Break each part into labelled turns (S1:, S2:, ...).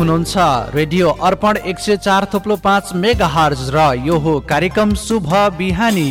S1: हुनुहुन्छ। रेडियो अर्पण एक सय चार थोप्लो पाँच मेगा हर्ज र यो हो कार्यक्रम शुभ बिहानी।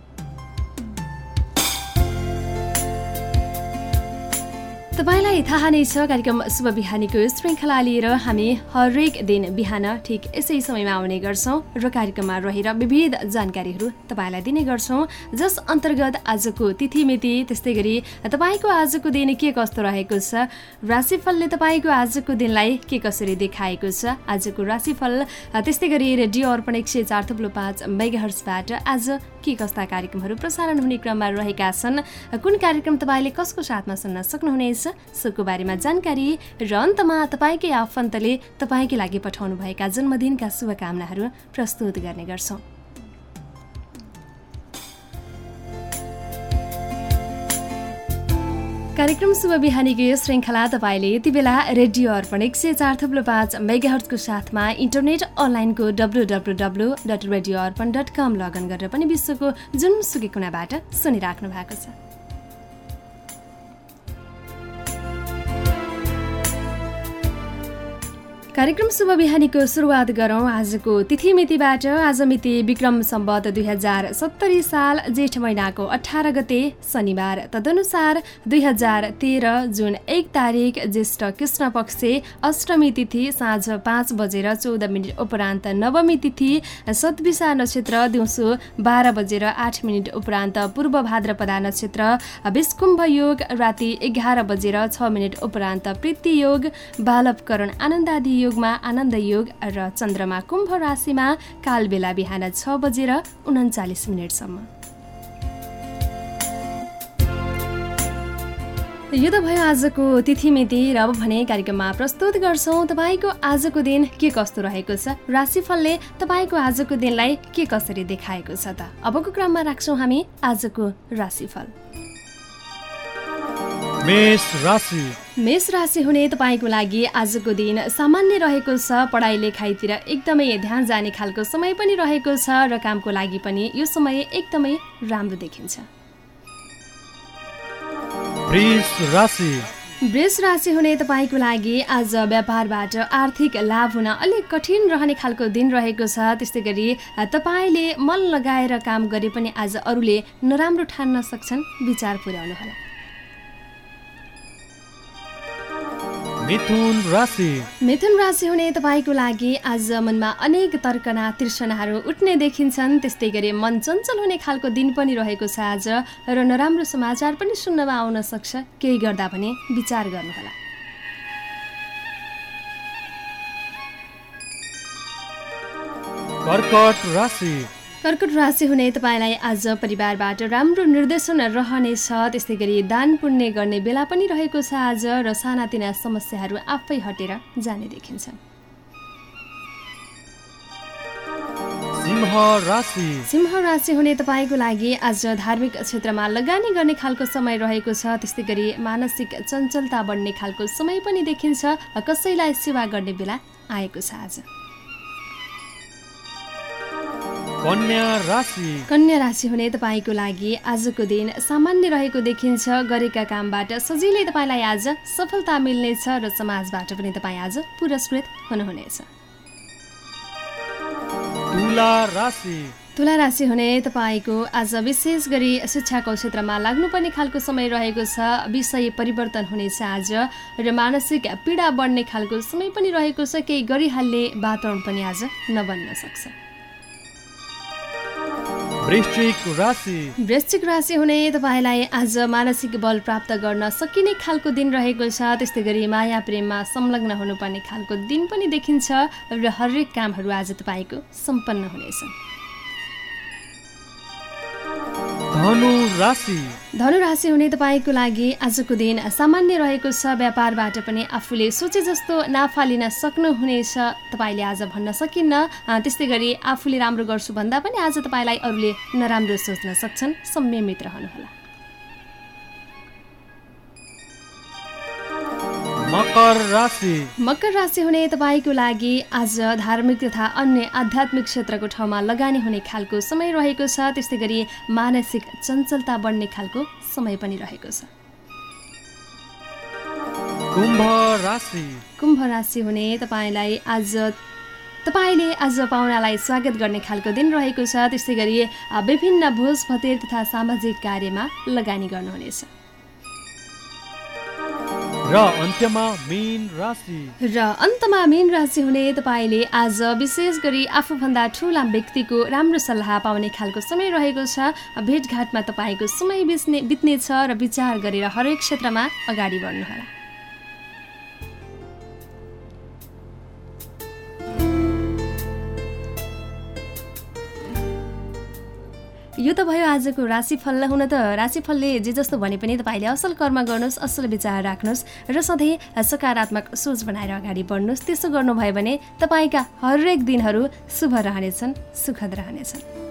S2: तपाईँलाई थाहा नै छ कार्यक्रम शुभ बिहानीको श्रृङ्खला लिएर हामी हरेक दिन बिहान ठिक यसै समयमा आउने गर्छौँ र कार्यक्रममा रहेर विविध जानकारीहरू तपाईँलाई दिने गर्छौँ। जस अन्तर्गत आजको तिथिमिति त्यस्तै गरी तपाईँको आजको दिन के कस्तो रहेको छ राशिफलले तपाईँको आजको दिनलाई के कसरी देखाएको छ आजको राशिफल त्यस्तै गरी रेडियो अर्पण एक सय चार थुप्लो पाँच मेगाहर्सबाट आज के कस्ता कार्यक्रमहरू प्रसारण हुने क्रममा रहेका छन् कुन कार्यक्रम तपाईँले कसको साथमा सुन्न सक्नुहुनेछ सोको बारेमा जानकारी र अन्तमा तपाईँकै आफन्तले तपाईँकै लागि पठाउनुभएका जन्मदिनका शुभकामनाहरू प्रस्तुत गर्ने गर्छौँ। कार्यक्रम शुभ बिहानीको यो श्रृङ्खला तपाईँले यति बेला रेडियो अर्पण एक सय चार थुप्रो पाँच मेगाहटको साथमा इन्टरनेट अनलाइनको W W W dot radio Arpan dot com login गरेर पनि विश्वको जुनसुकै कुनाबाट सुनिराख्नु भएको छ। कार्यक्रम शुभ बिहानीको सुरुवात गरौँ। आजको तिथि मितिबाट आज मिति विक्रम सम्बत दुई हजार सत्तरी साल जेठ महिनाको अठार गते शनिबार। तदनुसार दुई हजार तेह्र जुन एक तारिक ज्येष्ठ कृष्ण पक्ष अष्टमी तिथि साँझ पाँच बजेर चौध मिनट उपरान्त नवमी तिथि सतविसा नक्षत्र दिउँसो बाह्र बजेर आठ मिनट उपरान्त पूर्व भाद्रपदा नक्षत्र विस्कुम्भ योग राति एघार बजेर छ मिनट उपरान्त प्रीति योग बालवकरण आनन्दादी योगमा आनन्द योग र चन्द्रमा कुम्भ राशिमा कालबेला बिहान छ बजेर उन्चालिस मिनटसम्म। यो त भयो आजको तिथिमिति र अब भने कार्यक्रममा प्रस्तुत गर्छौँ तपाईँको आजको दिन के कस्तो रहेको छ? राशिफलले तपाईँको आजको दिनलाई के कसरी देखाएको छ त? अबको क्रममा राख्छौँ हामी आजको राशिफल।
S1: मेष राशि।
S2: मेष राशि हुने तपाईँको लागि आजको दिन सामान्य रहेको छ। पढाइ लेखाइतिर एकदमै ध्यान जाने खालको समय पनि रहेको छ र कामको लागि पनि यो समय एकदमै राम्रो देखिन्छ। वृष राशि। हुने तपाईँको लागि आज व्यापारबाट आर्थिक लाभ हुन अलिक कठिन रहने खालको दिन रहेको छ। त्यस्तै गरी तपाईँले मन लगाएर काम गरे पनि आज अरूले नराम्रो ठान्न सक्छन्। विचार पुर्याउनुहोला।
S1: मिथुन राशि।
S2: मिथुन राशि हुने तपाईँको लागि आज मनमा अनेक तर्कना तृष्णाहरू उठ्ने देखिन्छन्। त्यस्तै गरी मन चञ्चल हुने खालको दिन पनि रहेको छ आज र नराम्रो समाचार पनि सुन्नमा आउन सक्छ। केही गर्दा भने विचार गर्नुहोला।
S1: कर्कट राशि।
S2: कर्कट राशि हुने तपाईँलाई आज परिवारबाट राम्रो निर्देशन रहनेछ। त्यस्तै गरी दान पुण्य गर्ने बेला पनि रहेको छ आज र सानातिना समस्याहरू आफै हटेर जाने देखिन्छ। सिंह राशि। हुने तपाईँको लागि आज धार्मिक क्षेत्रमा लगानी गर्ने खालको समय रहेको छ। त्यस्तै गरी मानसिक चञ्चलता बढ्ने खालको समय पनि देखिन्छ कसैलाई सेवा गर्ने बेला आएको छ आज।
S1: कन्या राशि।
S2: कन्या राशि हुने तपाईँको लागि आजको दिन सामान्य रहेको देखिन्छ। गरेका कामबाट सजिलै तपाईँलाई आज सफलता मिल्नेछ र समाजबाट पनि तपाईँ आज पुरस्कृत हुनुहुनेछ। तुला राशि। हुने तपाईँको आज विशेष गरी शिक्षाको क्षेत्रमा लाग्नुपर्ने खालको समय रहेको छ। विषय परिवर्तन हुनेछ आज र मानसिक पीडा बढ्ने खालको समय पनि रहेको छ। केही गरिहाल्ने वातावरण पनि आज नबन्न सक्छ।
S1: वृश्चिक राशि।
S2: हुने तपाईँलाई आज मानसिक बल प्राप्त गर्न सकिने खालको दिन रहेको छ। त्यस्तै गरी माया प्रेममा संलग्न हुनुपर्ने खालको दिन पनि देखिन्छ र हरेक कामहरू आज तपाईँको सम्पन्न हुनेछ।
S1: धनु राशि
S2: हुने तपाईँको लागि आजको दिन सामान्य रहेको छ। व्यापारबाट पनि आफूले सोचे जस्तो नाफा लिन सक्नुहुनेछ। तपाईँले आज भन्न सकिन्न। त्यस्तै गरी आफूले राम्रो गर्छु भन्दा पनि आज तपाईँलाई अरूले नराम्रो सोच्न सक्छन्। संयमित रहनुहोला।
S1: मकर राशि।
S2: मकर राशि हुने तपाईँको लागि आज धार्मिक तथा अन्य आध्यात्मिक क्षेत्रको ठाउँमा लगानी हुने खालको समय रहेको छ। त्यस्तै गरी मानसिक चञ्चलता बढ्ने खालको समय पनि रहेको छ।
S1: कुम्भ राशि।
S2: कुम्भ राशि हुने तपाईँलाई आज तपाईँले आज पाहुनालाई स्वागत गर्ने खालको दिन रहेको छ। त्यस्तै गरी विभिन्न भोज भतेर तथा सामाजिक कार्यमा लगानी गर्नुहुनेछ।
S1: र अन्त्यमा मेन राशि।
S2: र अन्तमा मेन राशि हुने तपाईँले आज विशेष गरी आफूभन्दा ठुला व्यक्तिको राम्रो सल्लाह पाउने खालको समय रहेको छ। भेटघाटमा तपाईँको समय बिच्ने बित्नेछ र विचार गरेर हरेक क्षेत्रमा अगाडि बढ्नुहोला। यो त भयो आजको राशिफल हुन त राशिफलले जे जस्तो भने पनि तपाईँले असल कर्म गर्नुहोस् असल विचार राख्नुहोस् र सधैँ सकारात्मक सोच बनाएर अगाडि बढ्नुहोस्। त्यसो गर्नुभयो भने तपाईँका हरेक दिनहरू शुभ रहनेछन् सुखद रहनेछन्।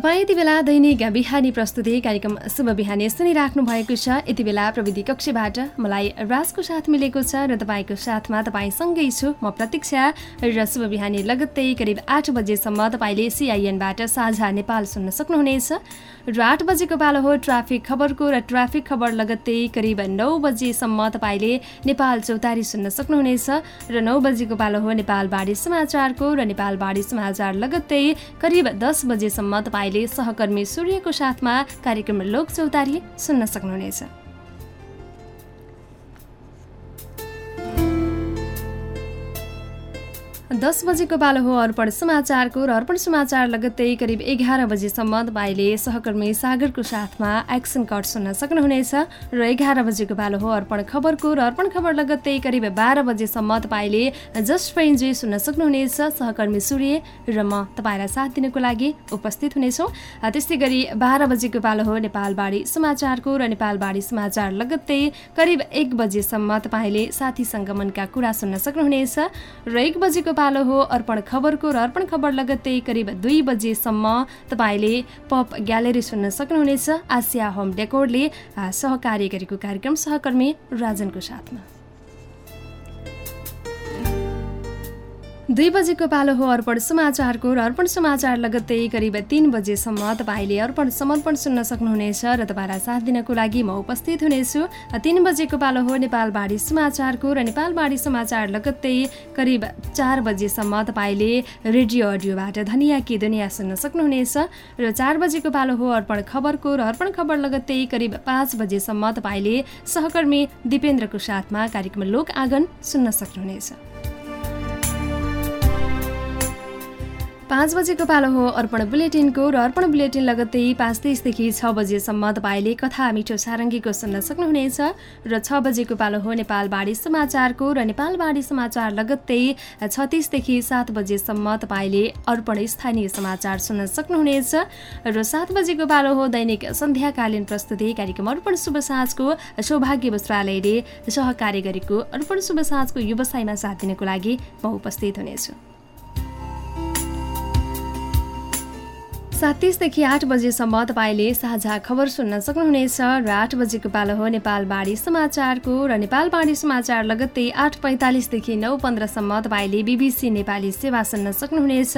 S2: तपाईँ यति बेला दैनिक बिहानी प्रस्तुति कार्यक्रम शुभ बिहानी सुनिराख्नु भएको छ। यति बेला प्रविधि कक्षबाट मलाई राजको साथ मिलेको छ र तपाईँको साथमा तपाईँसँगै छु। म प्रतीक्षा र शुभ बिहानी लगत्तै करिब आठ बजेसम्म तपाईँले सिआइएनबाट साझा नेपाल सुन्न सक्नुहुनेछ। र आठ बजेको पालो हो ट्राफिक खबरको र ट्राफिक खबर लगत्तै करिब नौ बजेसम्म तपाईँले नेपाल चौतारी सुन्न सक्नुहुनेछ। र नौ बजेको पालो हो नेपाल बाढी समाचारको र नेपाल बाढी समाचार लगत्तै करिब दस बजेसम्म तपाईँ तपाईँले सहकर्मी सूर्यको साथमा कार्यक्रम लोक चौतारी सुन्न सक्नुहुनेछ। दस बजेको पालो हो अर्पण समाचारको र अर्पण समाचार लगत्तै करिब एघार बजेसम्म तपाईँले सहकर्मी सागरको साथमा एक्सन कट सुन्न सक्नुहुनेछ र एघार बजेको पालो हो अर्पण खबरको र अर्पण खबर लगत्तै करिब बाह्र बजेसम्म तपाईँले जस्ट फ्रेन्जे सुन्न सक्नुहुनेछ। सहकर्मी सूर्य र म तपाईँलाई साथ दिनको लागि उपस्थित हुनेछौँ। त्यस्तै गरी बाह्र बजेको पालो हो नेपालबाडी समाचारको र नेपालबाडी समाचार लगत्तै करिब एक बजेसम्म तपाईँले साथीसँग मनका कुरा सुन्न सक्नुहुनेछ। र एक बजेको पालो हो अर्पण खबरको र अर्पण खबर लगत्तै करिब दुई बजेसम्म तपाईँले पप ग्यालेरी सुन्न सक्नुहुनेछ। आसिया होम डेकोरले सहकार्य गरेको कार्यक्रम सहकर्मी राजनको साथमा। दुई बजेको पालो हो अर्पण समाचारको र अर्पण समाचार लगत्तै करिब तिन बजेसम्म तपाईँले अर्पण समर्पण सुन्न सक्नुहुनेछ र तपाईँलाई साथ दिनको लागि म उपस्थित हुनेछु। तिन बजेको पालो हो नेपाल बाढी समाचारको र नेपाल बाढी समाचार लगत्तै करिब चार बजेसम्म तपाईँले रेडियो अडियोबाट धनिया कि दुनियाँ सुन्न सक्नुहुनेछ। र चार बजेको पालो हो अर्पण खबरको र अर्पण खबर लगत्तै करिब पाँच बजेसम्म तपाईँले सहकर्मी दिपेन्द्रको साथमा कार्यक्रम लोक आँगन सुन्न सक्नुहुनेछ। पाँच बजेको पालो हो। अर्पण बुलेटिनको र अर्पण बुलेटिन लगत्तै पाँच तिसदेखि छ बजेसम्म तपाईँले कथा मिठो सारङ्गीको सुन्न सक्नुहुनेछ र छ बजेको पालो हो नेपाल बाढी समाचारको र नेपाल बाढी समाचार लगत्तै छत्तिसदेखि सात बजेसम्म तपाईँले अर्पण स्थानीय समाचार सुन्न सक्नुहुनेछ र सात बजेको पालो हो दैनिक सन्ध्याकालीन प्रस्तुति कार्यक्रम अर्पण शुभ सौभाग्य वस्त्रालयले सहकार्य गरेको अर्पण शुभ साँझको व्यवसायमा साथ दिनको लागि म उपस्थित हुनेछु। सात तिसदेखि आठ बजेसम्म तपाईँले साझा खबर सुन्न सक्नुहुनेछ र आठ बजेको पालो हो नेपाल बाढी समाचारको र नेपाल बाढी समाचार लगत्तै आठ पैँतालिसदेखि नौ पन्ध्रसम्म तपाईँले बिबिसी नेपाली सेवा सुन्न सक्नुहुनेछ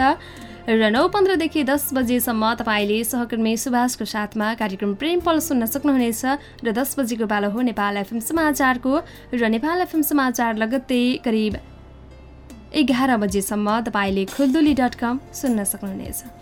S2: र नौ पन्ध्रदेखि दस बजेसम्म तपाईँले सहकर्मी सुभाषको साथमा कार्यक्रम प्रेम पल सुन्न सक्नुहुनेछ र दस बजेको पालो हो नेपाल एफएम समाचारको र नेपाल एफएम समाचार लगत्तै करिब एघार बजेसम्म तपाईँले खुल्दुली डट कम सुन्न सक्नुहुनेछ।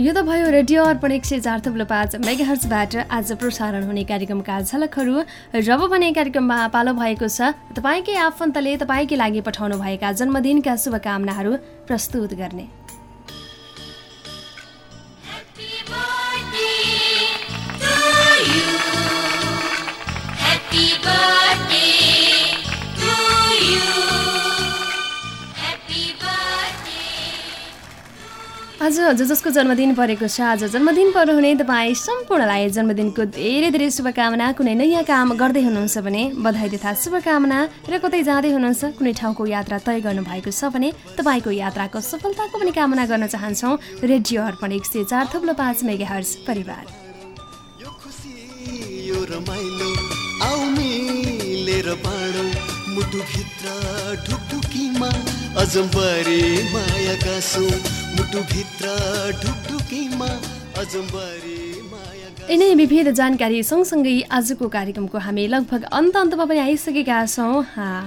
S2: यो त भयो रेडियो अर्पण एक सय चार थुप्रो पाँच मेगाहर्चबाट आज प्रसारण हुने कार्यक्रमका झलकहरू। रब भने कार्यक्रममा पालो भएको छ तपाईँकै आफन्तले तपाईँकै लागि पठाउनुभएका जन्मदिनका शुभकामनाहरू प्रस्तुत गर्ने। आज जो जसको जन्मदिन परेको छ आज जन्मदिन पर्नुहुने तपाईँ सम्पूर्णलाई जन्मदिनको धेरै धेरै शुभकामना। कुनै नयाँ काम गर्दै हुनुहुन्छ भने बधाई तथा शुभकामना। र कतै जाँदै हुनुहुन्छ कुनै ठाउँको यात्रा तय गर्नुभएको छ भने तपाईँको यात्राको सफलताको पनि कामना गर्न चाहन्छौँ। रेडियो अर्पण एक सय चार थप्लो पाँच मेगा हर्स परिवार
S3: मुटुभित्र ढुकढुकीमा अजम्बरे
S2: यिनै विविध जानकारी सँगसँगै आजको कार्यक्रमको हामी लगभग अन्त अन्तमा पनि आइसकेका छौँ।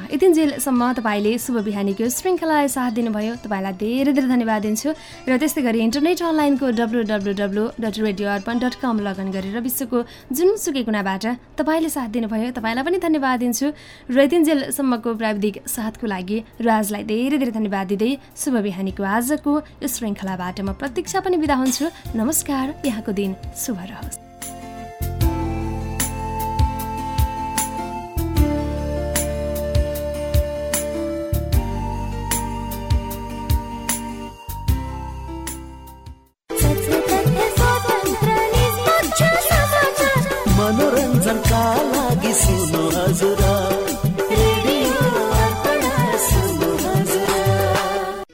S2: यतिन्जेलसम्म तपाईँले शुभ बिहानीको श्रृङ्खलालाई साथ दिनुभयो। तपाईँलाई धेरै धेरै धन्यवाद दिन्छु। र त्यस्तै गरी इन्टरनेट अनलाइनको W W W dot radio Arpan dot com login गरेर विश्वको जुनसुकै गुणाबाट तपाईँले साथ दिनुभयो। तपाईँलाई पनि धन्यवाद दिन्छु। र यतिन्जेलसम्मको प्राविधिक साथको लागि राजलाई धेरै धेरै धन्यवाद दिँदै शुभ बिहानीको आजको श्रृङ्खलाबाट म प्रतीक्षा पनि बिदा हुन्छु। नमस्कार यहाँको दिन शुभ रहोस्।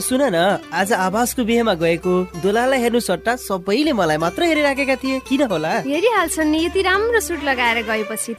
S4: सुन न आज आवासको बिहेमा गएको दोलालाई हेर्नु सट्टा सबैले मलाई मात्र हेरिराखेका थिए। किन होला?
S2: हेरिहाल्छन् नि यति राम्रो सुट लगाएर गएपछि